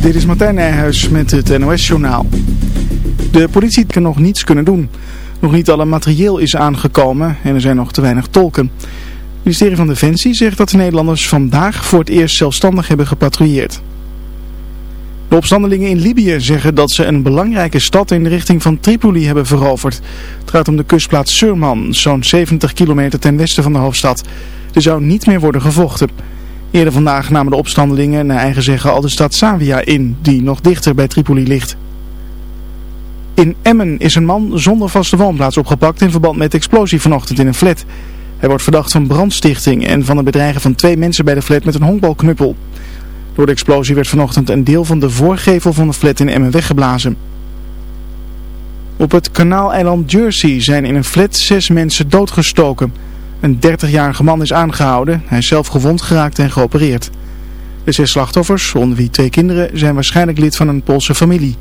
Dit is Martijn Nijhuis met het NOS-journaal. De politie kan nog niets kunnen doen. Nog niet alle materieel is aangekomen en er zijn nog te weinig tolken. Het ministerie van Defensie zegt dat de Nederlanders vandaag voor het eerst zelfstandig hebben gepatrouilleerd. De opstandelingen in Libië zeggen dat ze een belangrijke stad in de richting van Tripoli hebben veroverd. Het gaat om de kustplaats Surman, zo'n 70 kilometer ten westen van de hoofdstad. Er zou niet meer worden gevochten. Eerder vandaag namen de opstandelingen naar eigen zeggen al de stad Savia in, die nog dichter bij Tripoli ligt. In Emmen is een man zonder vaste woonplaats opgepakt in verband met explosie vanochtend in een flat. Hij wordt verdacht van brandstichting en van het bedreigen van twee mensen bij de flat met een honkbalknuppel. Door de explosie werd vanochtend een deel van de voorgevel van de flat in Emmen weggeblazen. Op het kanaaleiland Jersey zijn in een flat zes mensen doodgestoken. Een 30-jarige man is aangehouden. Hij is zelf gewond geraakt en geopereerd. De zes slachtoffers, onder wie twee kinderen, zijn waarschijnlijk lid van een Poolse familie.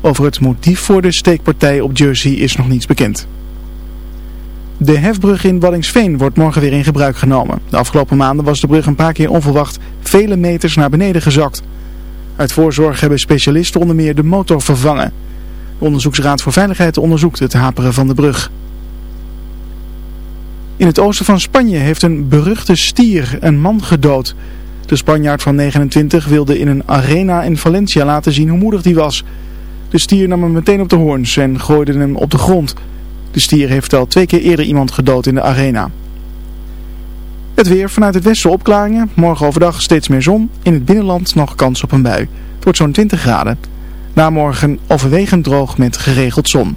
Over het motief voor de steekpartij op Jersey is nog niets bekend. De hefbrug in Waddingsveen wordt morgen weer in gebruik genomen. De afgelopen maanden was de brug een paar keer onverwacht vele meters naar beneden gezakt. Uit voorzorg hebben specialisten onder meer de motor vervangen. De Onderzoeksraad voor Veiligheid onderzoekt het haperen van de brug. In het oosten van Spanje heeft een beruchte stier een man gedood. De Spanjaard van 29 wilde in een arena in Valencia laten zien hoe moedig hij was. De stier nam hem meteen op de hoorns en gooide hem op de grond. De stier heeft al twee keer eerder iemand gedood in de arena. Het weer vanuit het westen opklaringen. Morgen overdag steeds meer zon. In het binnenland nog kans op een bui. Het wordt zo'n 20 graden. Na morgen overwegend droog met geregeld zon.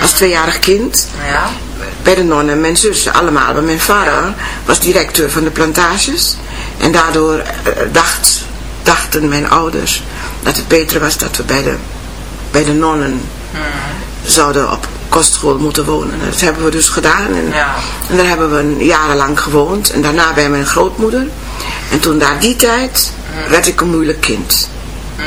als tweejarig kind. Ja bij de nonnen, mijn zussen, allemaal. Maar mijn vader was directeur van de plantages. En daardoor dacht, dachten mijn ouders dat het beter was dat we bij de, bij de nonnen hmm. zouden op kostschool moeten wonen. Dat hebben we dus gedaan. En, ja. en daar hebben we jarenlang gewoond. En daarna bij mijn grootmoeder. En toen na die tijd hmm. werd ik een moeilijk kind. Hmm.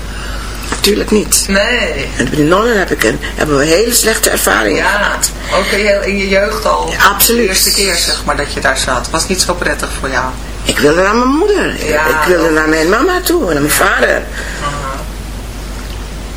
Natuurlijk niet. Nee. En bij de nonnen heb ik een, hebben we hele slechte ervaringen ja, gehad. ook in je jeugd al. Ja, absoluut. De eerste keer zeg maar dat je daar zat. Was niet zo prettig voor jou. Ik wilde naar mijn moeder. Ja, ik wilde naar mijn mama toe en naar mijn vader.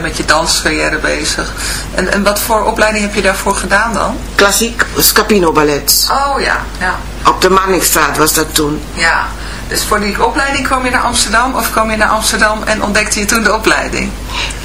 met je danscarrière bezig. En, en wat voor opleiding heb je daarvoor gedaan dan? Klassiek Scapino Ballet. Oh ja, ja. Op de Manningstraat was dat toen. Ja, dus voor die opleiding kwam je naar Amsterdam of kwam je naar Amsterdam en ontdekte je toen de opleiding?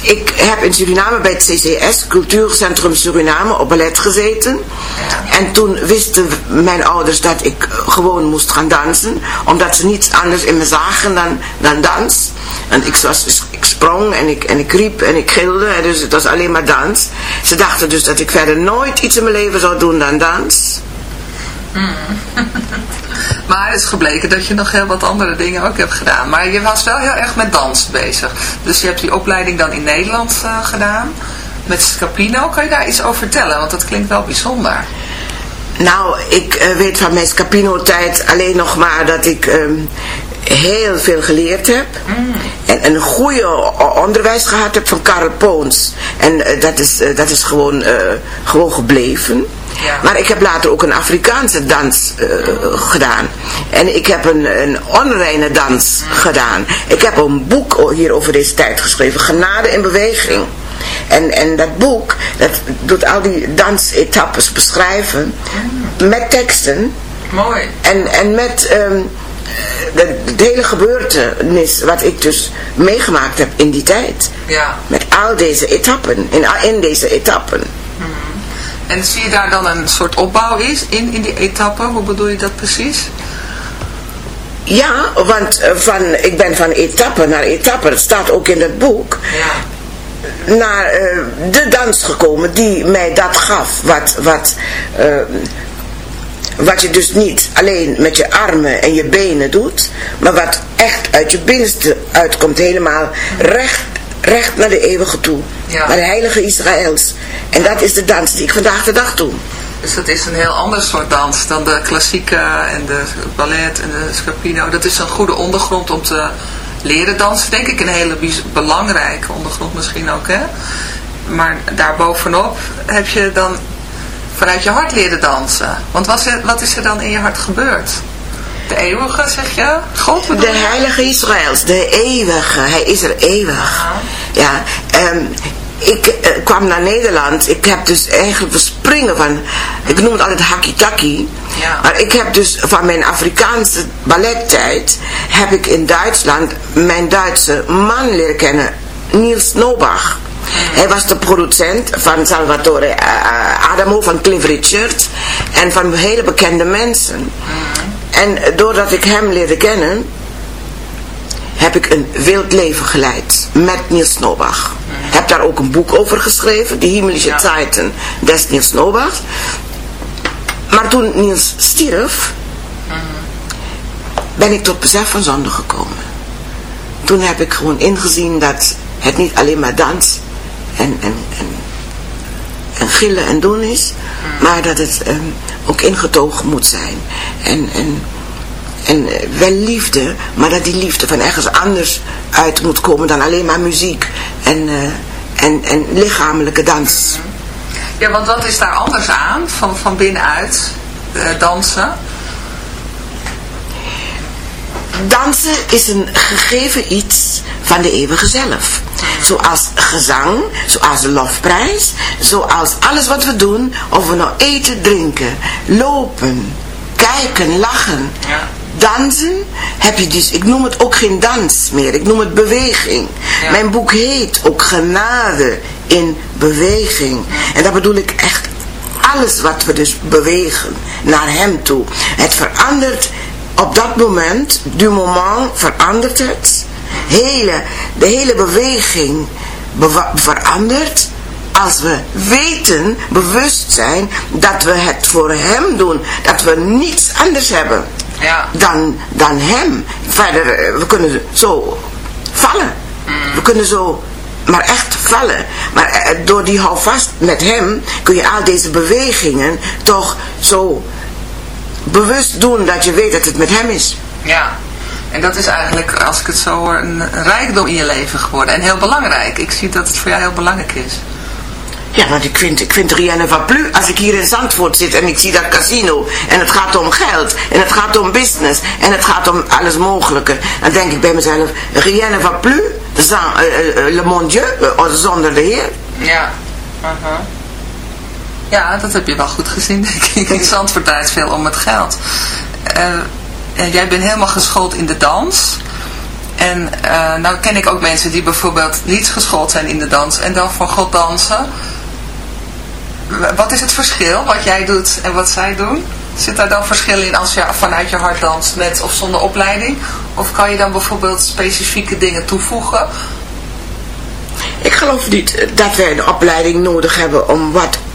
Ik heb in Suriname bij het CCS, Cultuurcentrum Suriname, op ballet gezeten. Ja. En toen wisten mijn ouders dat ik gewoon moest gaan dansen, omdat ze niets anders in me zagen dan, dan dans. En ik, was, ik sprong en ik, en ik riep en ik gilde, en dus het was alleen maar dans. Ze dachten dus dat ik verder nooit iets in mijn leven zou doen dan dans. Mm. maar het is gebleken dat je nog heel wat andere dingen ook hebt gedaan. Maar je was wel heel erg met dans bezig. Dus je hebt die opleiding dan in Nederland uh, gedaan. Met Scapino. Kan je daar iets over vertellen? Want dat klinkt wel bijzonder. Nou, ik uh, weet van mijn Scapino-tijd alleen nog maar dat ik um, heel veel geleerd heb. Mm. En een goede onderwijs gehad heb van Karel Poons. En uh, dat, is, dat is gewoon, gewoon gebleven. Ja. Maar ik heb later ook een Afrikaanse dans uh, gedaan. En ik heb een, een onreine dans gedaan. Ik heb een boek hier over deze tijd geschreven. Genade in beweging. En, en dat boek, dat doet al die dansetappes beschrijven. Mm. Met teksten. Mooi. En, en met... Um, de, de, hele gebeurtenis wat ik dus meegemaakt heb in die tijd. Ja. Met al deze etappen, in, in deze etappen. Mm. En zie je daar dan een soort opbouw is in, in die etappe? Hoe bedoel je dat precies? Ja, want eh, van, ik ben van etappe naar etappe, het staat ook in het boek, Ja. naar eh, de dans gekomen die mij dat gaf. Wat, wat, eh, wat je dus niet alleen met je armen en je benen doet, maar wat echt uit je binnenste uitkomt, helemaal recht, recht naar de eeuwige toe. Ja. Naar de heilige Israëls. En dat is de dans die ik vandaag de dag doe. Dus dat is een heel ander soort dans dan de klassieke en de ballet en de scapino. Dat is een goede ondergrond om te leren dansen, denk ik. Een hele belangrijke ondergrond misschien ook, hè. Maar daarbovenop heb je dan vanuit je hart leren dansen. Want wat is er, wat is er dan in je hart gebeurd? De eeuwige, zeg je? God bedoel De heilige Israëls, de eeuwige, hij is er eeuwig. Ja, ehm, ik eh, kwam naar Nederland, ik heb dus eigenlijk verspringen van, ik noem het altijd hakitaki. Ja. Maar ik heb dus van mijn Afrikaanse ballettijd, heb ik in Duitsland mijn Duitse man leren kennen, Niels Nobach. Hij was de producent van Salvatore eh, Adamo, van Cliff Richard en van hele bekende mensen. En doordat ik hem leerde kennen, heb ik een wild leven geleid met Niels Nobach. Heb daar ook een boek over geschreven, Die Himmlische Ja. Zeiten des Niels Nobach. Maar toen Niels stierf, ben ik tot besef van zonde gekomen. Toen heb ik gewoon ingezien dat het niet alleen maar dans en, en, en, en gillen en doen is, maar dat het ehm, ook ingetogen moet zijn. En, en, en eh, wel liefde, maar dat die liefde van ergens anders uit moet komen dan alleen maar muziek en, eh, en, en lichamelijke dans. Ja, want wat is daar anders aan, van, van binnenuit, eh, dansen? Dansen is een gegeven iets van de eeuwige zelf. Zoals gezang, zoals lofprijs, zoals alles wat we doen, of we nou eten, drinken, lopen, kijken, lachen. Dansen heb je dus, ik noem het ook geen dans meer, ik noem het beweging. Ja. Mijn boek heet ook Genade in Beweging. En dat bedoel ik echt alles wat we dus bewegen naar hem toe. Het verandert op dat moment, du moment verandert het. Hele, de hele beweging verandert als we weten, bewust zijn, dat we het voor hem doen. Dat we niets anders hebben Ja. dan, dan hem. Verder, eh, we kunnen zo vallen. We kunnen zo maar echt vallen. Maar eh, door die houvast met hem kun je al deze bewegingen toch zo bewust doen dat je weet dat het met hem is. Ja, en dat is eigenlijk, als ik het zo hoor, een een rijkdom in je leven geworden. En heel belangrijk. Ik zie dat het voor jou heel belangrijk is. Ja, want ik vind, ik vind rien ne va plus. Als ik hier in Zandvoort zit en ik zie dat casino en het gaat om geld en het gaat om business en het gaat om alles mogelijke, dan denk ik bij mezelf, rien ne va plus, sans, le mon Dieu, eh, zonder de Heer. Ja. Ja, dat heb je wel goed gezien, denk ik. In Zandvoort draait veel om het geld. Jij bent helemaal geschoold in de dans. En eh, nou ken ik ook mensen die bijvoorbeeld niet geschoold zijn in de dans en dan voor God dansen. Wat is het verschil wat jij doet en wat zij doen? Zit daar dan verschil in als je vanuit je hart danst met of zonder opleiding? Of kan je dan bijvoorbeeld specifieke dingen toevoegen? Ik geloof niet dat wij een opleiding nodig hebben om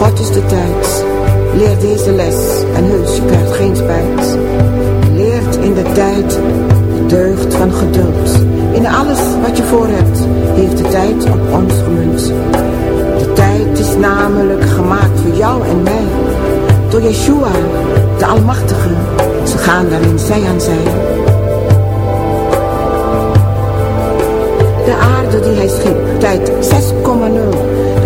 God is de tijd. Leer deze les en heus, je krijgt geen spijt. Leert in de tijd de deugd van geduld. In alles wat je voor hebt, heeft de tijd op ons gemunt. De tijd is namelijk gemaakt voor jou en mij. Door Yeshua, de Almachtige. Ze gaan daarin zij aan zij. De aarde die hij schiep, tijd 6,0.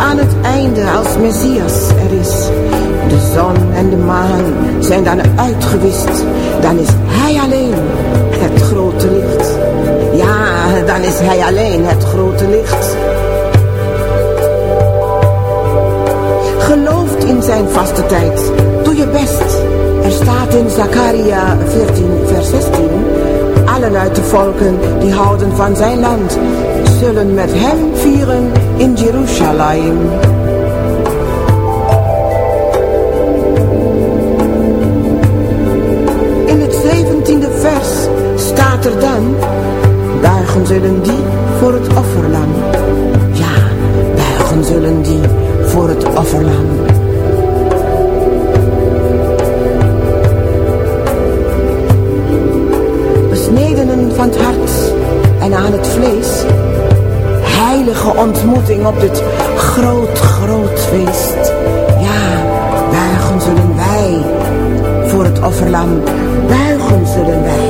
Aan het einde als Messias er is. De zon en de maan zijn dan uitgewist. Dan is hij alleen het grote licht. Ja, dan is hij alleen het grote licht. Gelooft in zijn vaste tijd. Doe je best. Er staat in Zakaria 14 vers 16. Allen uit de volken die houden van zijn land. Zullen met hem vieren in Jeruzalem. In het zeventiende vers staat er dan, buigen zullen die voor het offerlam. Ja, buigen zullen die voor het offerlam. Van het hart en aan het vlees, heilige ontmoeting op dit groot, groot feest. Ja, buigen zullen wij voor het offerlam. Buigen zullen wij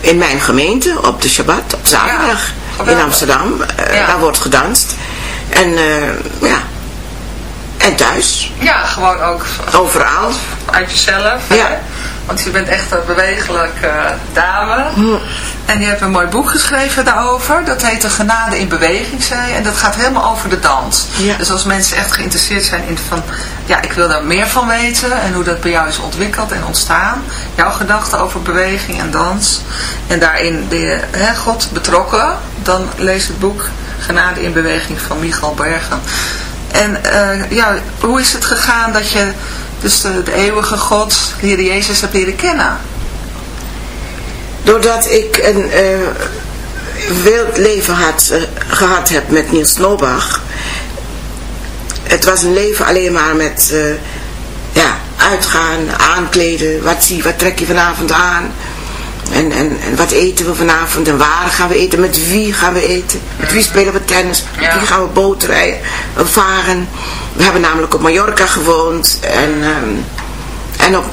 in mijn gemeente, op de Shabbat, op zaterdag, Ja. in Amsterdam. eh, Ja. Daar wordt gedanst. En eh, ja, en thuis, Ja, gewoon ook overal. Uit jezelf. Ja. Hè? Want je bent echt een bewegelijke dame. En je hebt een mooi boek geschreven daarover. Dat heet De Genade in Beweging, zei je. En dat gaat helemaal over de dans. Ja. Dus als mensen echt geïnteresseerd zijn in van... Ja, ik wil daar meer van weten. En hoe dat bij jou is ontwikkeld en ontstaan. Jouw gedachten over beweging en dans. En daarin de hè, God betrokken. Dan lees het boek Genade in Beweging van Michal Bergen. En eh, ja, hoe is het gegaan dat je dus de, eeuwige God, de Heer Jezus, hebt leren kennen? Doordat ik een eh, wild leven had, eh, gehad heb met Niels Nobach. Het was een leven alleen maar met eh, ja, uitgaan, aankleden. Wat, zie, wat trek je vanavond aan? En, en, en wat eten we vanavond? En waar gaan we eten? Met wie gaan we eten? Met wie spelen we tennis? Met wie gaan we bootrijden? Varen. We hebben namelijk op Mallorca gewoond. En, ehm, en op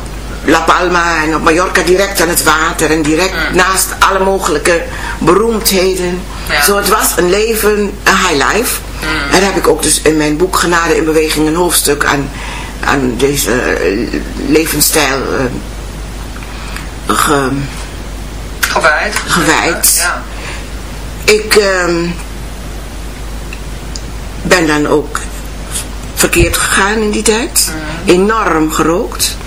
La Palma en op Mallorca direct aan het water. En direct naast alle mogelijke beroemdheden. Ja. Zo, het was een leven, een high life. En daar heb ik ook dus in mijn boek Genade in Beweging een hoofdstuk aan, aan deze eh, levensstijl eh, ge, Gewijd. Gewijd. Ja. ik ehm, ben dan ook verkeerd gegaan in die tijd. Enorm gerookt.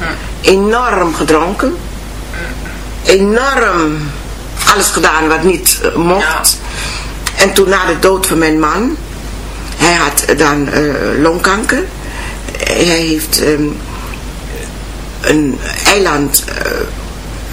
Enorm gedronken. Enorm alles gedaan wat niet eh, mocht. En toen na de dood van mijn man, hij had dan eh, longkanker. Hij heeft ehm, een eiland eh,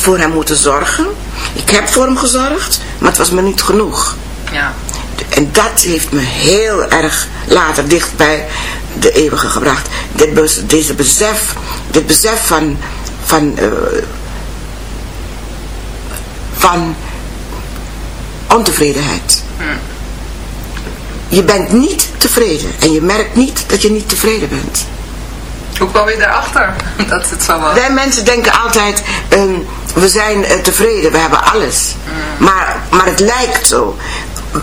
voor hem moeten zorgen. Ik heb voor hem gezorgd, maar het was me niet genoeg. Ja. En dat heeft me heel erg later dicht bij de eeuwige gebracht. Dit, deze besef, dit besef van, van, eh, van ontevredenheid. Je bent niet tevreden en je merkt niet dat je niet tevreden bent. Hoe kwam je daarachter dat het zo was? Wij mensen denken altijd, ehm, we zijn eh, tevreden, we hebben alles. Maar, maar het lijkt zo.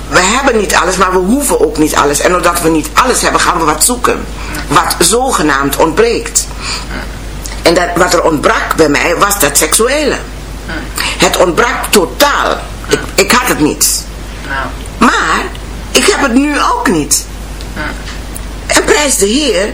We hebben niet alles, maar we hoeven ook niet alles. En doordat we niet alles hebben, gaan we wat zoeken. Wat zogenaamd ontbreekt. En dat, wat er ontbrak bij mij, was dat seksuele. Het ontbrak totaal. Ik, ik had het niet. Maar, ik heb het nu ook niet. En prijs de Heer,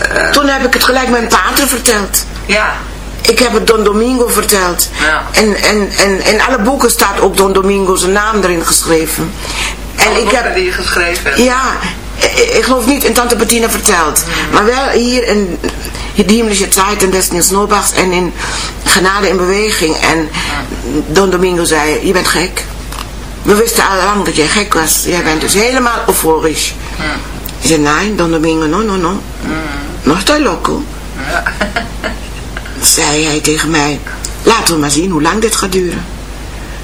eh, Toen heb ik het gelijk mijn pater verteld. ja, Ik heb het Don Domingo verteld. Ja. En, en, en in alle boeken staat ook Don Domingo zijn naam erin geschreven. En alle ik heb... die je geschreven hebt. Ja, ik, geloof niet in Tante Bettina verteld. Maar wel hier in Die Himmlische Tijd en des Niels Nobachs en in Genade in Beweging. En Don Domingo zei, je bent gek. We wisten al lang dat jij gek was. Jij bent dus helemaal euforisch. Ik zei, nee, Don Domingo, no, no, no. No estoy loco. Zei hij tegen mij, laten we maar zien hoe lang dit gaat duren.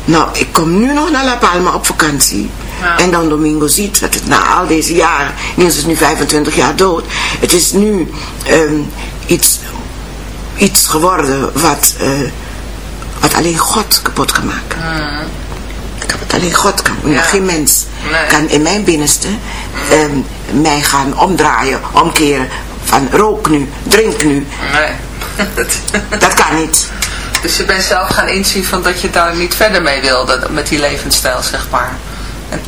Nou, ik kom nu nog naar La Palma op vakantie. Ja. En dan Domingo ziet dat het na al deze jaren, Niels is nu 25 jaar dood, het is nu ehm, iets, iets geworden wat, eh, wat alleen God kapot kan maken. Wat alleen God kan. Ja. Geen mens Nee. kan in mijn binnenste ehm, mij gaan omdraaien, omkeren van rook nu, drink nu. Nee. Dat kan niet. dus je bent zelf gaan inzien van dat je daar niet verder mee wilde, met die levensstijl, zeg maar. En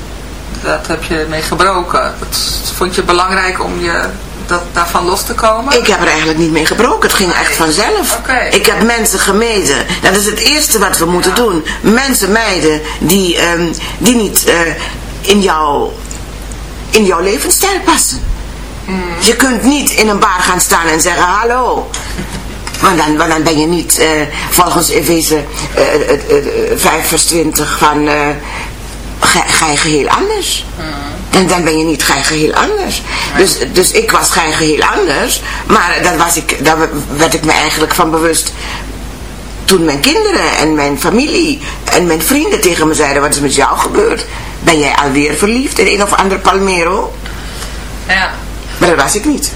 dat heb je mee gebroken. Dat vond je belangrijk om je dat, daarvan los te komen? Ik heb er eigenlijk niet mee gebroken. Het ging echt vanzelf. Ik heb mensen gemeden. Dat is het eerste wat we moeten doen. Mensen mijden die, ehm, die niet eh, in, jouw, in jouw levensstijl passen. Je kunt niet in een bar gaan staan en zeggen hallo. Want dan, want dan ben je niet eh, volgens Efeze eh, eh, eh, 5 vers 20 van ga, ga je geheel anders. En dan ben je niet gij geheel anders. Dus, dus ik was gij geheel anders. Maar dat was ik, daar werd ik me eigenlijk van bewust. Toen mijn kinderen en mijn familie en mijn vrienden tegen me zeiden: Wat is met jou gebeurd? Ben jij alweer verliefd in een of ander Palmero? Ja. Maar dat was ik niet.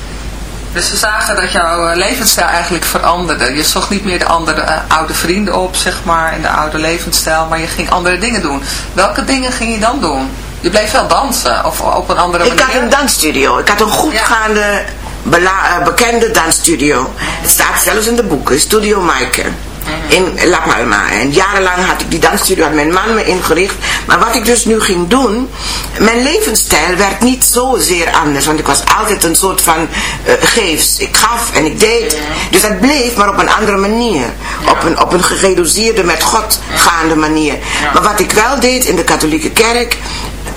Dus ze zagen dat jouw eh, levensstijl eigenlijk veranderde. Je zocht niet meer de andere eh, oude vrienden op, zeg maar, en de oude levensstijl, maar je ging andere dingen doen. Welke dingen ging je dan doen? Je bleef wel dansen, of op een andere Ik manier? had een dansstudio. Ik had een goedgaande, bela- eh, bekende dansstudio. Het staat zelfs in de boeken. Studio Maaike. In La Palma. En jarenlang had ik die dansstudio, had mijn man me ingericht. Maar wat ik dus nu ging doen, mijn levensstijl werd niet zozeer anders. Want ik was altijd een soort van eh, geefs. Ik gaf en ik deed. Dus dat bleef, maar op een andere manier. Op, een, op een gereduceerde, met God gaande manier. Maar wat ik wel deed in de katholieke kerk,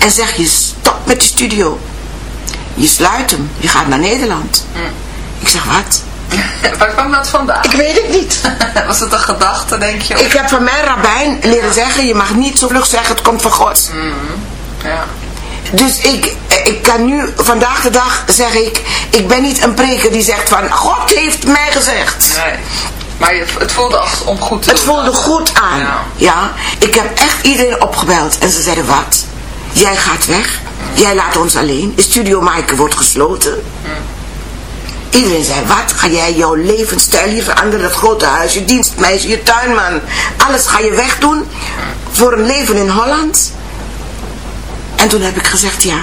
en zeg je stop met je studio. Je sluit hem, je gaat naar Nederland. Ik zeg wat? Waar kwam dat vandaan? Ik weet het niet. Was het een gedachte, denk je? Ik heb van mijn rabbijn leren zeggen, je mag niet zo vlug zeggen, het komt van God. Ja. Dus ik, ik kan nu, vandaag de dag zeg ik, ik ben niet een preker die zegt van, God heeft mij gezegd. Nee. Maar het voelde als om goed te Het doen. voelde goed aan. Ja. Ja. Ik heb echt iedereen opgebeld. En ze zeiden, wat? Jij gaat weg. Jij laat ons alleen. De studio Maaike wordt gesloten. Iedereen zei, wat? Ga jij jouw levensstijl hier veranderen? Dat grote huis, je dienstmeisje, je tuinman. Alles ga je wegdoen voor een leven in Holland? En toen heb ik gezegd, ja.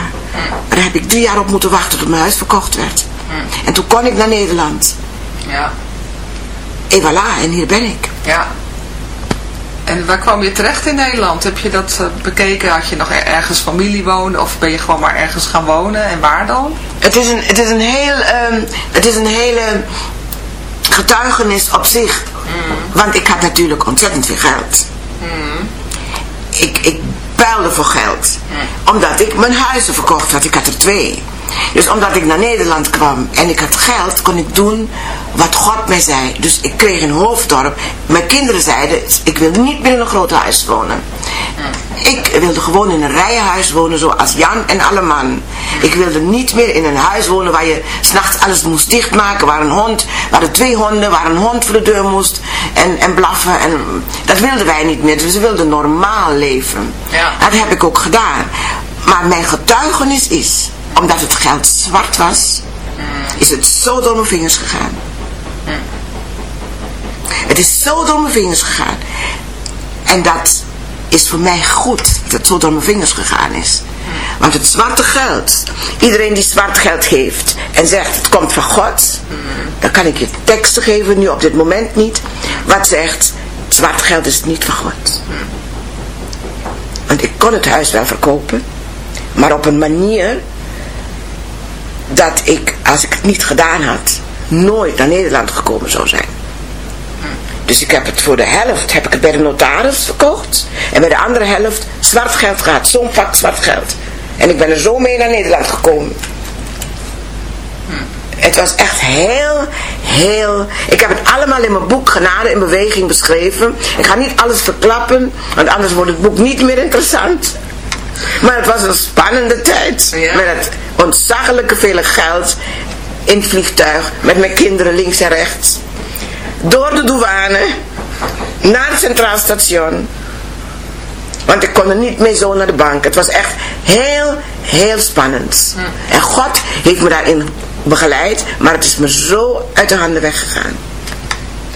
Daar heb ik drie jaar op moeten wachten tot mijn huis verkocht werd. En toen kon ik naar Nederland. Ja. En voilà, en hier ben ik. Ja. En waar kwam je terecht in Nederland? Heb je dat eh, bekeken? Had je nog er- ergens familie wonen? Of ben je gewoon maar ergens gaan wonen? En waar dan? Het is een, het is een heel, ehm, het is een hele getuigenis op zich. Want ik had natuurlijk ontzettend veel geld. Ik, ik puilde voor geld. Omdat ik mijn huizen verkocht had. Ik had er twee. Dus omdat ik naar Nederland kwam en ik had geld, kon ik doen wat God mij zei. Dus ik kreeg een hoofddorp. Mijn kinderen zeiden, ik wil niet meer in een groot huis wonen. Ik wilde gewoon in een rijenhuis wonen zoals Jan en alle man. Ik wilde niet meer in een huis wonen waar je s'nachts alles moest dichtmaken. Waar een hond, waar er twee honden, waar een hond voor de deur moest en, en blaffen. En, dat wilden wij niet meer. Dus we wilden normaal leven. Ja. Dat heb ik ook gedaan. Maar mijn getuigenis is, omdat het geld zwart was, is het zo door mijn vingers gegaan. Het is zo door mijn vingers gegaan. En dat is voor mij goed dat het zo door mijn vingers gegaan is. Want het zwarte geld, iedereen die zwart geld heeft en zegt het komt van God, dan kan ik je teksten geven, nu op dit moment niet, wat zegt zwart geld is niet van God. Want ik kon het huis wel verkopen, maar op een manier dat ik, als ik het niet gedaan had, nooit naar Nederland gekomen zou zijn. Dus ik heb het voor de helft heb ik het bij de notaris verkocht. En bij de andere helft zwart geld gehad. Zo'n pak zwart geld. En ik ben er zo mee naar Nederland gekomen. Het was echt heel, heel... Ik heb het allemaal in mijn boek Genade in Beweging beschreven. Ik ga niet alles verklappen, want anders wordt het boek niet meer interessant. Maar het was een spannende tijd. Ja. Met het ontzaglijke vele geld in het vliegtuig. Met mijn kinderen links en rechts. Door de douane. Naar het Centraal Station. Want ik kon er niet mee zo naar de bank. Het was echt heel, heel spannend. En God heeft me daarin begeleid. Maar het is me zo uit de handen weggegaan.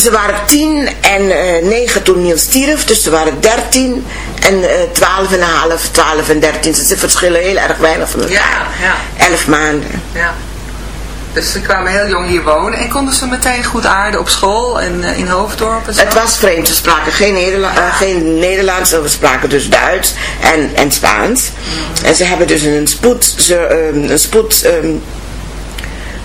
Ze waren tien en eh, negen toen Niels stierf, dus ze waren dertien en eh, twaalf en een half, twaalf en dertien. Ze verschillen heel erg weinig van elkaar. Ja, ja. Elf maanden. Ja. Dus ze kwamen heel jong hier wonen en konden ze meteen goed aarden op school en eh, in Hoofddorp en zo? Het was vreemd, we spraken geen, Nederla geen Nederlands, we spraken dus Duits en, en Spaans. En ze hebben dus een spoed, ze, ehm, een spoed ehm,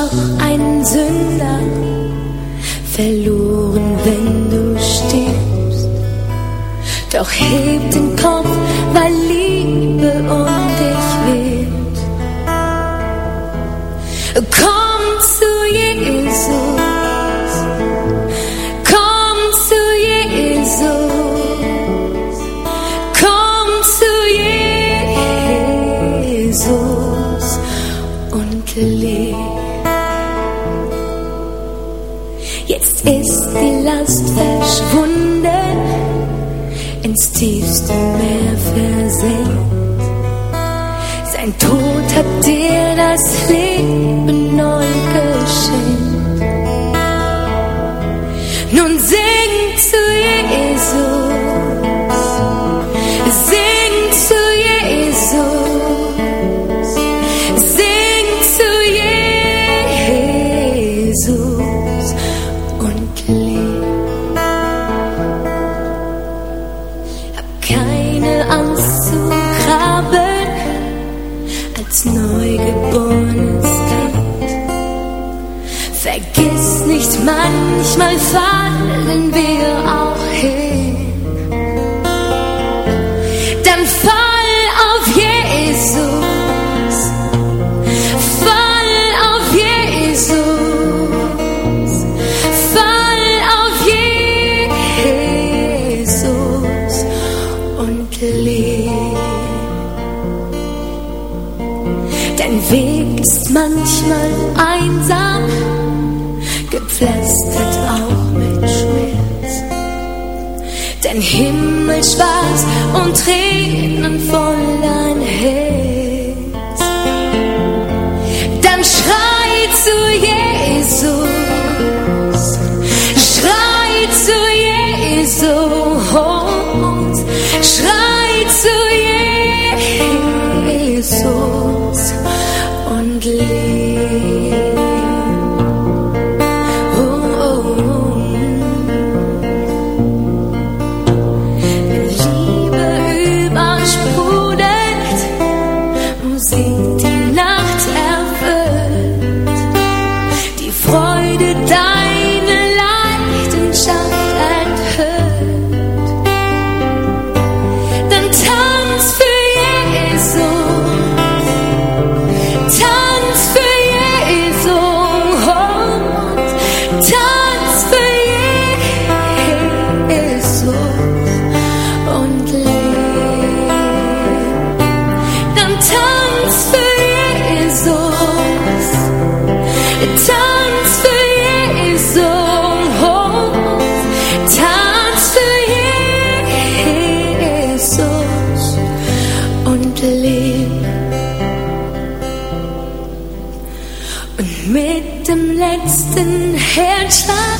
Verwundet schwach ein Sünder, verloren, wenn du stirbst. Doch heb den manchmal einsam, gepflastert auch mit Schmerz. Dein Himmel schwarz und Tränen voll distant headshot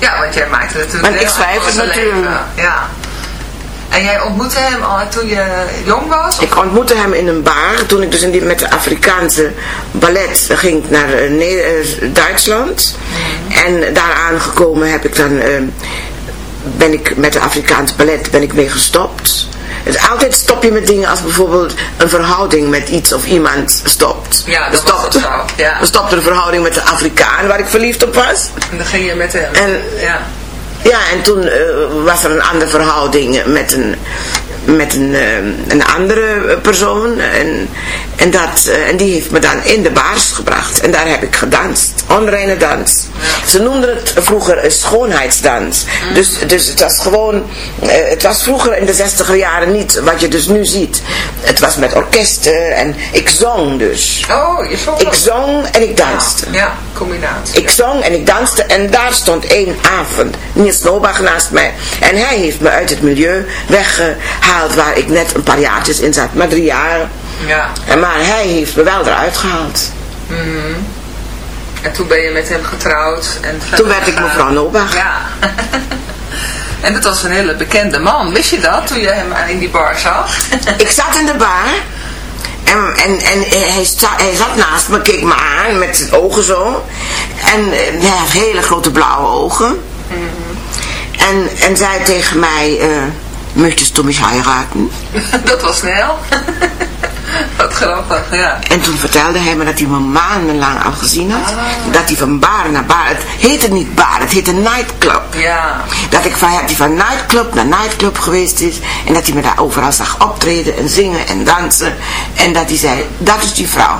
Ja, want jij maakte natuurlijk Want ik schrijf natuurlijk. Ja. En jij ontmoette hem al toen je jong was? Of- Ik ontmoette hem in een bar toen ik dus in die, met de Afrikaanse ballet ging naar eh, eh, Duitsland. En daar aangekomen heb ik dan, eh, ben ik met de Afrikaanse ballet ben ik mee gestopt. Dus altijd stop je met dingen als bijvoorbeeld een verhouding met iets of iemand stopt. Ja, We dat was het stopten- zo, ja. We stopten een verhouding met de Afrikaan waar ik verliefd op was. En dan ging je met hem. En- ja. Ja, en toen eh, was er een andere verhouding met een, met een, eh, een andere persoon. En, en, dat, eh, en die heeft me dan in de baars gebracht. En daar heb ik gedanst. Onreine dans. Ze noemden het vroeger een schoonheidsdans. Dus, dus het was gewoon... eh, het was vroeger in de zestiger jaren niet wat je dus nu ziet. Het was met orkesten en ik zong dus. Oh, je zong Ik zong en ik danste. Ja, combinatie. Ik zong en ik danste en daar stond één avond Niels Nobach naast mij. En hij heeft me uit het milieu weggehaald waar ik net een paar jaartjes in zat, maar drie jaar. Ja. En maar hij heeft me wel eruit gehaald. En toen ben je met hem getrouwd. En Toen werd ik mevrouw Nobach. Ja. en dat was een hele bekende man. Wist je dat toen je hem in die bar zag? Ik zat in de bar en, en, en hij, sta, hij zat naast me, keek me aan met zijn ogen zo. En eh, hij had hele grote blauwe ogen. En, en zei tegen mij, eh möchtest du mich heiraten? dat was snel. Wat grappig, ja. En toen vertelde hij me dat hij me maandenlang al gezien had. Dat hij van bar naar bar, het heette niet bar, het heette nightclub. Ja. Dat ik van, dat hij van nightclub naar nightclub geweest is. En dat hij me daar overal zag optreden en zingen en dansen. En dat hij zei, dat is die vrouw.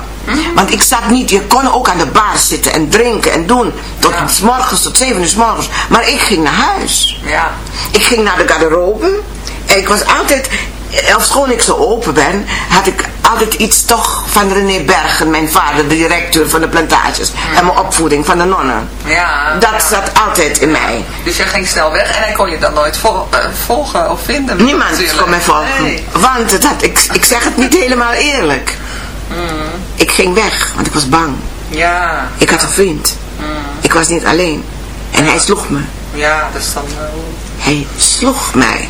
Want ik zat niet, je kon ook aan de bar zitten en drinken en doen. Tot Ja. s morgens, tot zeven uur s morgens. Maar ik ging naar huis. Ja. Ik ging naar de garderobe. Ik was altijd, ofschoon ik zo open ben, had ik altijd iets toch van René Bergen, mijn vader, de directeur van de plantages. En mijn opvoeding van de nonnen. Ja. Dat ja. zat altijd in mij. Dus jij ging snel weg en hij kon je dan nooit vol- eh, volgen of vinden? Niemand natuurlijk. kon mij volgen. Nee. Want het had, ik, ik zeg het niet helemaal eerlijk. Ik ging weg, want ik was bang. Ja. Ik had een vriend. Ik was niet alleen. En hij sloeg me. Ja, dus dan... eh, Hij sloeg mij.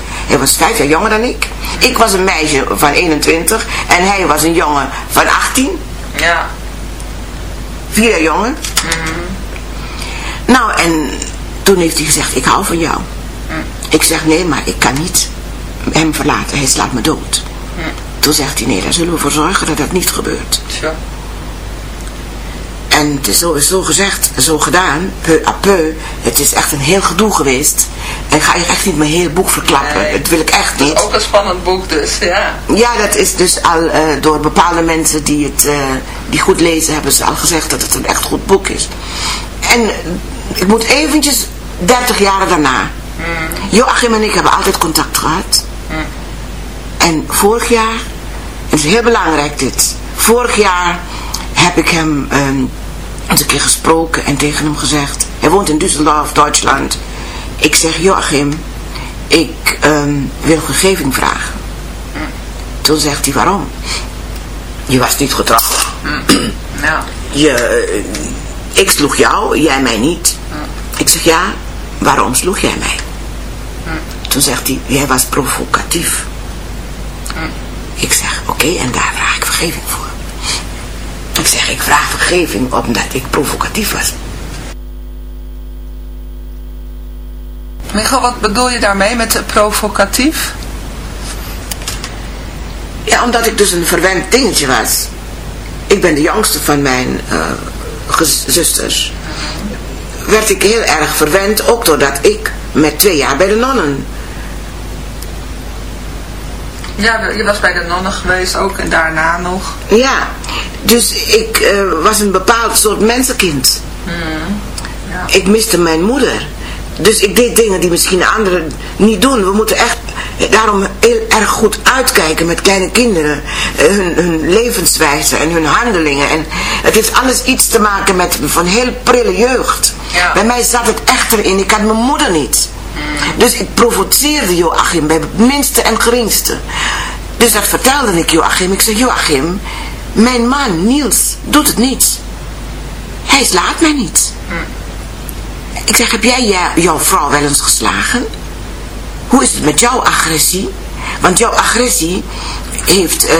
Hij was vijf jaar jonger dan ik. Ik was een meisje van 21 en hij was een jongen van 18. Ja. Vier jaar jonger. Nou, en toen heeft hij gezegd, ik hou van jou. Ik zeg, nee, maar ik kan niet hem verlaten. Hij slaat me dood. Toen zegt hij, nee, daar zullen we voor zorgen dat dat niet gebeurt. En het is zo, zo gezegd, zo gedaan, peu à peu. Het is echt een heel gedoe geweest. En ik ga je echt niet mijn hele boek verklappen. Nee. Dat wil ik echt niet. Ook een spannend boek dus, ja. Ja, dat is dus al eh, door bepaalde mensen die het eh, die goed lezen, hebben ze al gezegd dat het een echt goed boek is. En ik moet eventjes 30 jaar daarna. Joachim en ik hebben altijd contact gehad. En vorig jaar, het is heel belangrijk dit, vorig jaar heb ik hem ehm, eens een keer gesproken en tegen hem gezegd, hij woont in Düsseldorf, Duitsland. Ik zeg, Joachim, ik ehm, wil vergeving vragen. Toen zegt hij, waarom? Je was niet getrouwd. Ja. Je, eh, ik sloeg jou, jij mij niet. Ik zeg, ja, waarom sloeg jij mij? Toen zegt hij, jij was provocatief. Ik zeg, oké, en daar vraag ik vergeving voor. Ik zeg, ik vraag vergeving omdat ik provocatief was. Michel, wat bedoel je daarmee met provocatief? Ja, omdat ik dus een verwend dingetje was. Ik ben de jongste van mijn eh, gez- zusters. Werd ik heel erg verwend, ook doordat ik met twee jaar bij de nonnen. Ja, je was bij de nonnen geweest ook en daarna nog. Ja, dus ik eh, was een bepaald soort mensenkind. Ja. Ik miste mijn moeder. Dus ik deed dingen die misschien anderen niet doen. We moeten echt daarom heel erg goed uitkijken met kleine kinderen. Eh, Hun, hun levenswijze en hun handelingen. En het heeft alles iets te maken met van heel prille jeugd. Ja. Bij mij zat het echt erin. Ik had mijn moeder niet. Dus ik provoceerde Joachim bij het minste en geringste. Dus dat vertelde ik Joachim. Ik zei, Joachim, mijn man Niels doet het niet. Hij slaat mij niet. Ik zeg, heb jij jou- jouw vrouw wel eens geslagen? Hoe is het met jouw agressie? Want jouw agressie heeft eh,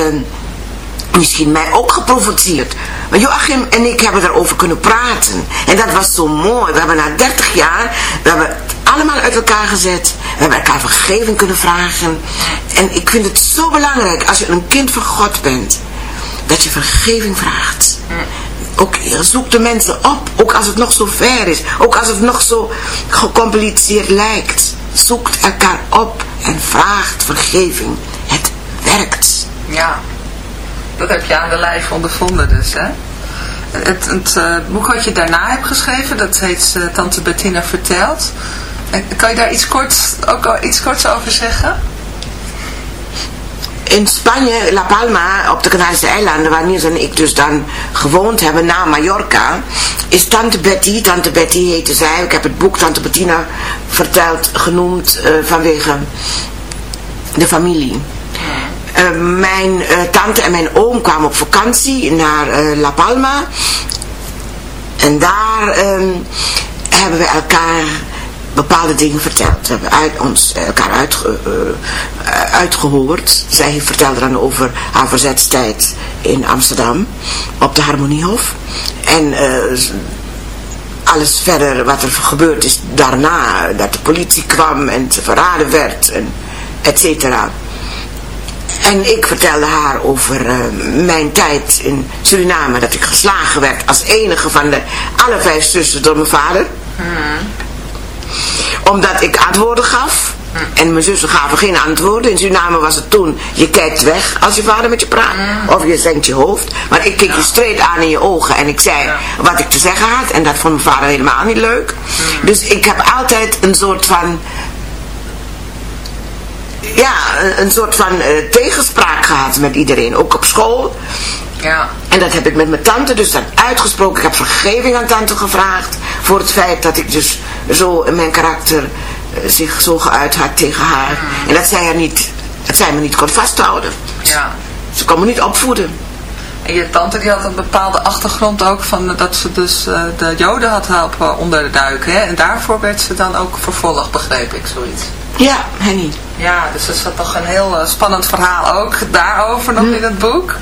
misschien mij ook geprovoceerd. Maar Joachim en ik hebben daarover kunnen praten. En dat was zo mooi. We hebben na 30 jaar, we allemaal uit elkaar gezet. We hebben elkaar vergeving kunnen vragen. En ik vind het zo belangrijk als je een kind van God bent. Dat je vergeving vraagt. Ook zoek de mensen op, ook als het nog zo ver is. Ook als het nog zo gecompliceerd lijkt. Zoekt elkaar op en vraagt vergeving. Het werkt. Ja. Dat heb je aan de lijf ondervonden dus, hè? Het, het eh, boek wat je daarna hebt geschreven, dat heet eh, Tante Bettina Vertelt. Kan je daar iets korts, ook al iets korts over zeggen? In Spanje, La Palma, op de Canarische eilanden, waar Niels en ik dus dan gewoond hebben na Mallorca, is Tante Betty, Tante Betty heette zij, ik heb het boek Tante Bettina verteld, genoemd eh, vanwege de familie. Eh, mijn eh, tante en mijn oom kwamen op vakantie naar La Palma. En daar ehm, hebben we elkaar bepaalde dingen verteld. We hebben uit, ons elkaar uitge, eh, uitgehoord. Zij vertelde dan over haar verzetstijd in Amsterdam op de Harmoniehof. En eh, alles verder wat er gebeurd is daarna. Dat de politie kwam en ze verraden werd en et cetera. En ik vertelde haar over eh, mijn tijd in Suriname. Dat ik geslagen werd als enige van de alle vijf zussen door mijn vader. Omdat ik antwoorden gaf. En mijn zussen gaven geen antwoorden. In Suriname was het toen, je kijkt weg als je vader met je praat. Of je zenkt je hoofd. Maar ik keek je streed aan in je ogen. En ik zei wat ik te zeggen had. En dat vond mijn vader helemaal niet leuk. Dus ik heb altijd een soort van ja, een, een soort van eh, tegenspraak gehad met iedereen. Ook op school. Ja. En dat heb ik met mijn tante dus dan uitgesproken. Ik heb vergeving aan tante gevraagd voor het feit dat ik dus zo mijn karakter eh, zich zo geuit had tegen haar. En dat zij, haar niet, dat zij me niet kon vasthouden. Ja. Ze kon me niet opvoeden. En je tante die had een bepaalde achtergrond ook van dat ze dus eh, de joden had helpen onderduiken. Hè? En daarvoor werd ze dan ook vervolgd, begreep ik, zoiets. Ja, Henny. Ja, dus er zat toch een heel eh, spannend verhaal ook daarover nog in het boek.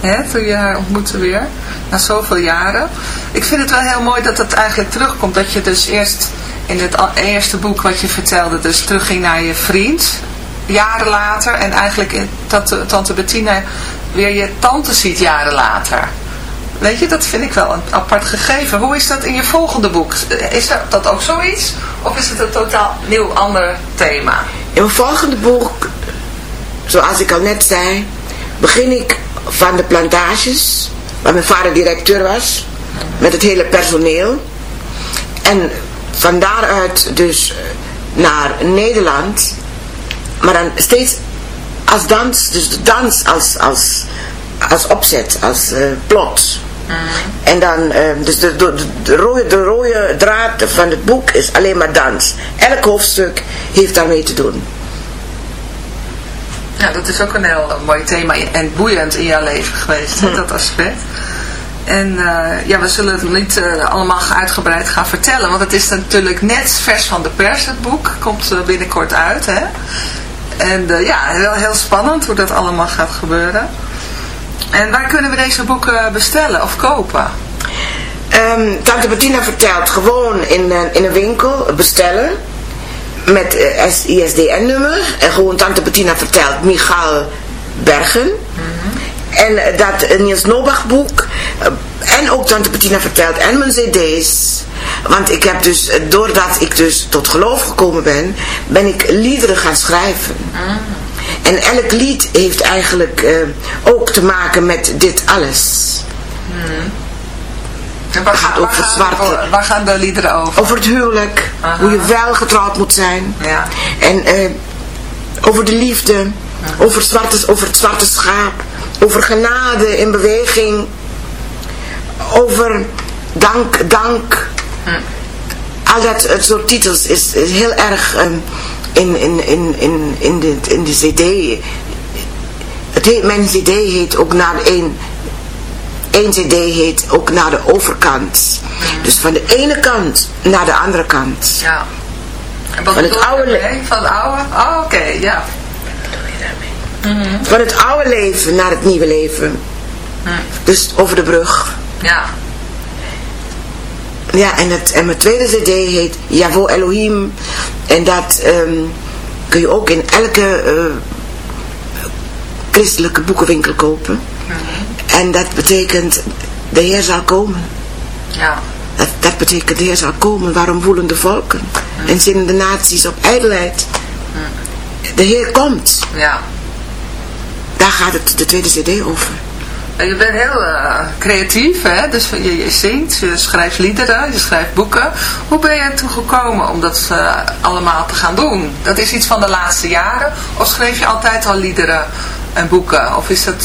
Hè, toen je haar ontmoette weer, na zoveel jaren. Ik vind het wel heel mooi dat het eigenlijk terugkomt. Dat je dus eerst in het eerste boek wat je vertelde, dus terugging naar je vriend. Jaren later. En eigenlijk in, dat eh, tante Bettina weer je tante ziet jaren later. Weet je, dat vind ik wel een apart gegeven. Hoe is dat in je volgende boek? Is dat, dat ook zoiets? Of is het een totaal nieuw ander thema? In mijn volgende boek, zoals ik al net zei, begin ik van de plantages, waar mijn vader directeur was, met het hele personeel. En van daaruit dus naar Nederland, maar dan steeds als dans, dus de dans als, als, als opzet, als eh, plot. En dan, eh, dus de, de, de, rode, de rode draad van het boek is alleen maar dans. Elk hoofdstuk heeft daarmee te doen. Ja, dat is ook een heel eh, mooi thema en boeiend in jouw leven geweest, hè, dat aspect. En eh, ja, we zullen het niet eh, allemaal uitgebreid gaan vertellen, want het is natuurlijk net vers van de pers, het boek. Komt binnenkort uit, hè. En ja, wel heel spannend hoe dat allemaal gaat gebeuren. En waar kunnen we deze boeken bestellen of kopen? Ehm, Tante Bettina vertelt gewoon in, in een winkel bestellen met eh, S- ISDN-nummer. En gewoon Tante Bettina vertelt Michaal Bergen. En eh, dat eh, Niels Nobach boek. eh, en ook Tante Bettina vertelt en mijn cd's. Want ik heb dus, eh, doordat ik dus tot geloof gekomen ben, ben ik liederen gaan schrijven. En elk lied heeft eigenlijk eh, ook te maken met dit alles. En waar, Gaat waar over gaan- zwarte. waar- gaan de liederen over? Over het huwelijk, Aha. hoe je wel getrouwd moet zijn. Ja. En eh, over de liefde, over, zwarte, over het zwarte schaap, over genade in beweging, over dank, dank. Al dat het soort titels is, is heel erg ehm, in, in, in, in, in, de, in de cd. Het heet, mijn cd heet ook naar één Eén cd heet ook naar de overkant. Dus van de ene kant naar de andere kant. Ja. En wat Van het bedoel je oude le- daarmee? Van het oude? Oh, oké, ja. Van het oude leven naar het nieuwe leven. Dus over de brug. Ja. Ja, en, het, en mijn tweede cd heet Javo Elohim. En dat ehm, kun je ook in elke eh, christelijke boekenwinkel kopen. En dat betekent, de Heer zal komen. Ja. Dat, dat betekent, de Heer zal komen. Waarom woelen de volken? En zinnen de naties op ijdelheid? De Heer komt. Ja. Daar gaat het de tweede cd over. Je bent heel eh, creatief, hè? Dus je, je zingt, je schrijft liederen, je schrijft boeken. Hoe ben je ertoe gekomen om dat eh, allemaal te gaan doen? Dat is iets van de laatste jaren? Of schreef je altijd al liederen en boeken? Of is dat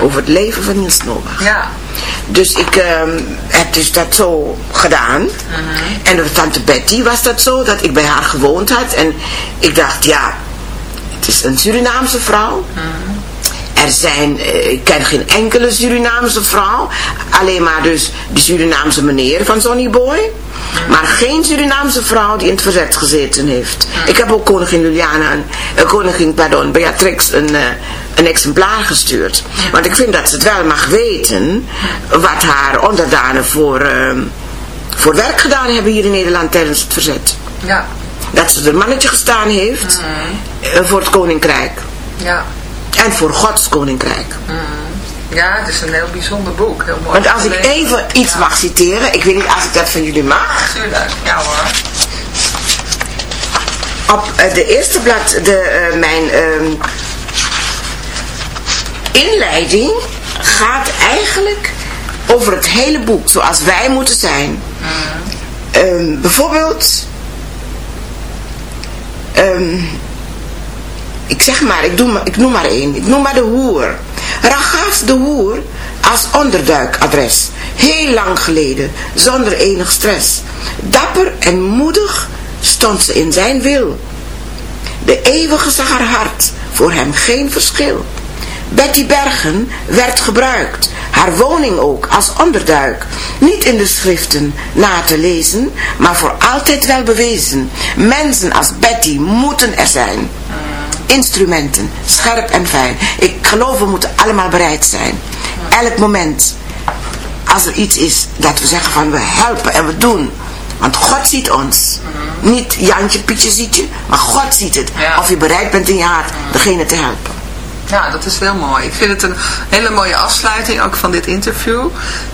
Over het leven van Niels Nobach. Ja. Dus ik ehm, heb dus dat zo gedaan. En door tante Betty was dat zo, dat ik bij haar gewoond had. En ik dacht, ja, het is een Surinaamse vrouw. Er zijn, eh, ik ken geen enkele Surinaamse vrouw. Alleen maar dus de Surinaamse meneer van Sonny Boy. Maar geen Surinaamse vrouw die in het verzet gezeten heeft. Ik heb ook koningin Juliana, een, eh, koningin, pardon, Beatrix een, eh, een exemplaar gestuurd. Want ik vind dat ze het wel mag weten wat haar onderdanen voor, ehm, voor werk gedaan hebben hier in Nederland tijdens het verzet. Ja. Dat ze er mannetje gestaan heeft eh, voor het koninkrijk. Ja. En voor Gods koninkrijk. Ja, het is een heel bijzonder boek. Heel mooi Want als ik even iets Ja. mag citeren, ik weet niet als ik dat van jullie mag. Tuurlijk, ja hoor. Op eh, de eerste blad, de, eh, mijn ehm, inleiding gaat eigenlijk over het hele boek, zoals wij moeten zijn. Ehm, bijvoorbeeld, ehm, ik zeg maar, ik, doe, ik noem maar één, ik noem maar de hoer. Ragaf de hoer als onderduikadres. Heel lang geleden, zonder enig stress. Dapper en moedig stond ze in zijn wil. De eeuwige zag haar hart, voor hem geen verschil. Betty Bergen werd gebruikt, haar woning ook als onderduik. Niet in de schriften na te lezen, maar voor altijd wel bewezen. Mensen als Betty moeten er zijn. Instrumenten, scherp en fijn. Ik geloof we moeten allemaal bereid zijn. Elk moment, als er iets is, dat we zeggen van we helpen en we doen. Want God ziet ons. Niet Jantje, Pietje ziet je, maar God ziet het. Ja. Of je bereid bent in je hart degene te helpen. Ja, dat is heel mooi. Ik vind het een hele mooie afsluiting ook van dit interview.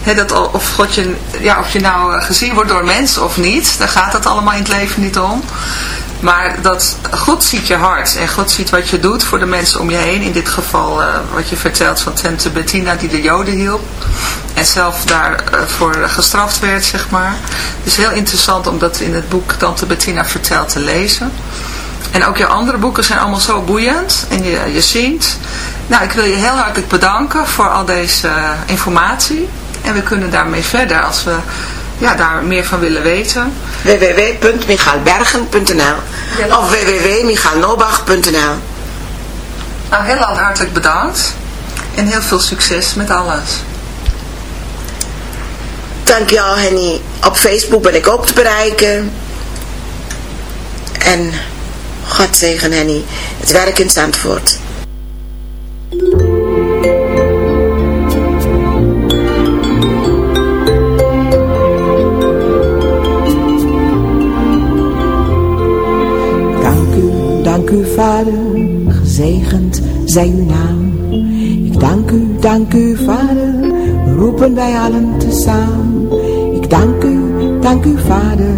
He, dat al- of, God je, ja, of je nou eh, gezien wordt door mensen of niet, daar gaat het allemaal in het leven niet om. Maar dat God ziet je hart en God ziet wat je doet voor de mensen om je heen. In dit geval eh, wat je vertelt van tante Bettina die de joden hielp. En zelf daarvoor gestraft werd, zeg maar. Is heel interessant om dat in het boek Tante Bettina vertelt te lezen. En ook je andere boeken zijn allemaal zo boeiend. En je, je ziet. Nou, ik wil je heel hartelijk bedanken voor al deze eh, informatie. En we kunnen daarmee verder als we ja, daar meer van willen weten. www.michaalbergen.nl of www.michaalnobach.nl Nou, heel hartelijk bedankt. En heel veel succes met alles. Dankjewel Henny. Op Facebook ben ik ook te bereiken. En God zegen Henny. Het werk in Zandvoort. Dank u vader, gezegend zij uw naam. Ik dank u, dank u vader, roepen wij allen tezamen. Ik dank u, dank u vader,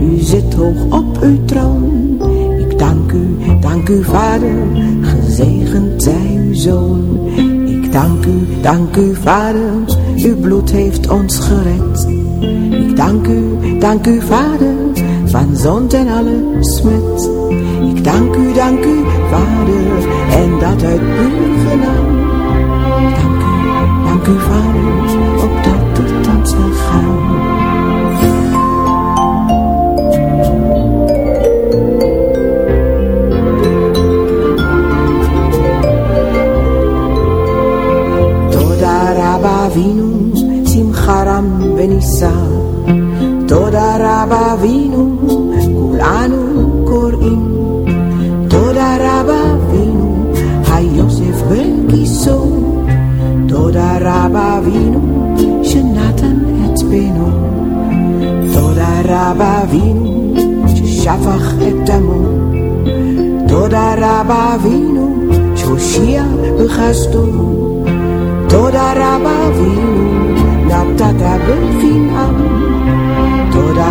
u zit hoog op uw troon. Ik dank u, dank u vader, gezegend zij uw zoon. Ik dank u, dank u vader, uw bloed heeft ons gered. Ik dank u, dank u vader, van zond en alle smet. Ik dank u, dank u vader, en dat uit puur. Dank u, dank u vader, opdat het ons zal gaan. Toda Rabba Vinu, Simcharam Benissa. Toda Rabba Vinu, Vinu, Shafach et Damo. Toda Rabba Vinu, Shoshia Bechasto. Toda Rabba Vinu, Natata Belfinam. Toda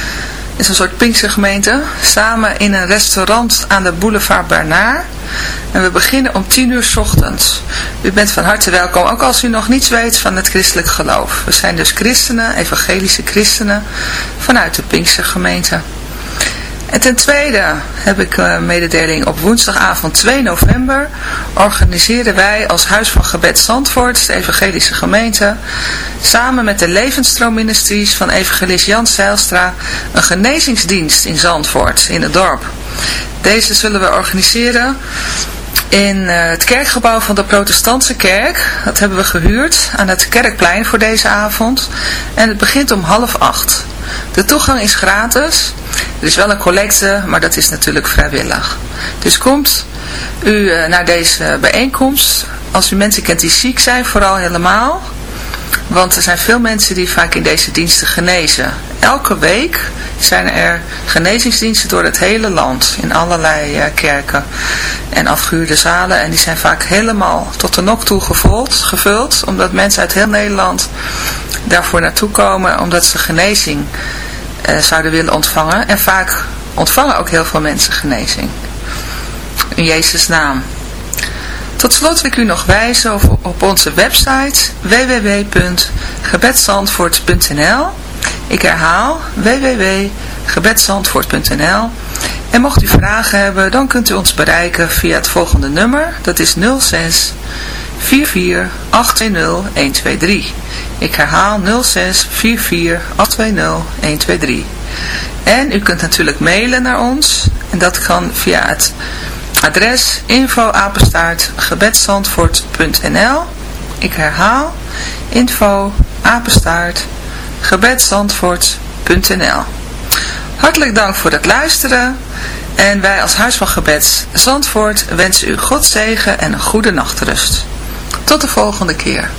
is een soort Pinkstergemeente, samen in een restaurant aan de boulevard Bernard. En we beginnen om 10 uur ochtends. U bent van harte welkom, ook als u nog niets weet van het christelijk geloof. We zijn dus christenen, evangelische christenen, vanuit de Pinkstergemeente. En ten tweede heb ik een eh, mededeling op woensdagavond 2 november organiseren wij als Huis van Gebed Zandvoort, de evangelische gemeente, samen met de Levensstroomministries van evangelist Jan Zijlstra een genezingsdienst in Zandvoort, in het dorp. Deze zullen we organiseren in eh, het kerkgebouw van de protestantse kerk. Dat hebben we gehuurd aan het kerkplein voor deze avond. En het begint om half acht. De toegang is gratis. Er is wel een collecte, maar dat is natuurlijk vrijwillig. Dus komt u uh, naar deze bijeenkomst. Als u mensen kent die ziek zijn, vooral helemaal. Want er zijn veel mensen die vaak in deze diensten genezen. Elke week zijn er genezingsdiensten door het hele land. In allerlei uh, kerken en afgehuurde zalen. En die zijn vaak helemaal tot de nok toe gevuld, gevuld. Omdat mensen uit heel Nederland daarvoor naartoe komen. Omdat ze genezing zouden willen ontvangen. En vaak ontvangen ook heel veel mensen genezing. In Jezus' naam. Tot slot wil ik u nog wijzen op, onze website www.gebedzandvoort.nl Ik herhaal www.gebedzandvoort.nl En mocht u vragen hebben, dan kunt u ons bereiken via het volgende nummer. Dat is 06 44 820 123. Ik herhaal 06 44 820 123. En u kunt natuurlijk mailen naar ons. En dat kan via het adres info gebedzandvoort.nl Ik herhaal info gebedzandvoort.nl Hartelijk dank voor het luisteren. En wij als Huis van Gebed Zandvoort wensen u God zegen en een goede nachtrust. Tot de volgende keer.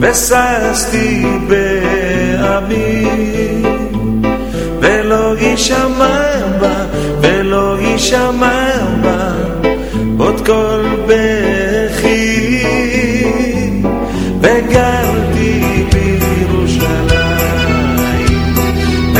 וששתי בעמי ולא יישמע בה ולא יישמע בה עוד כל בכי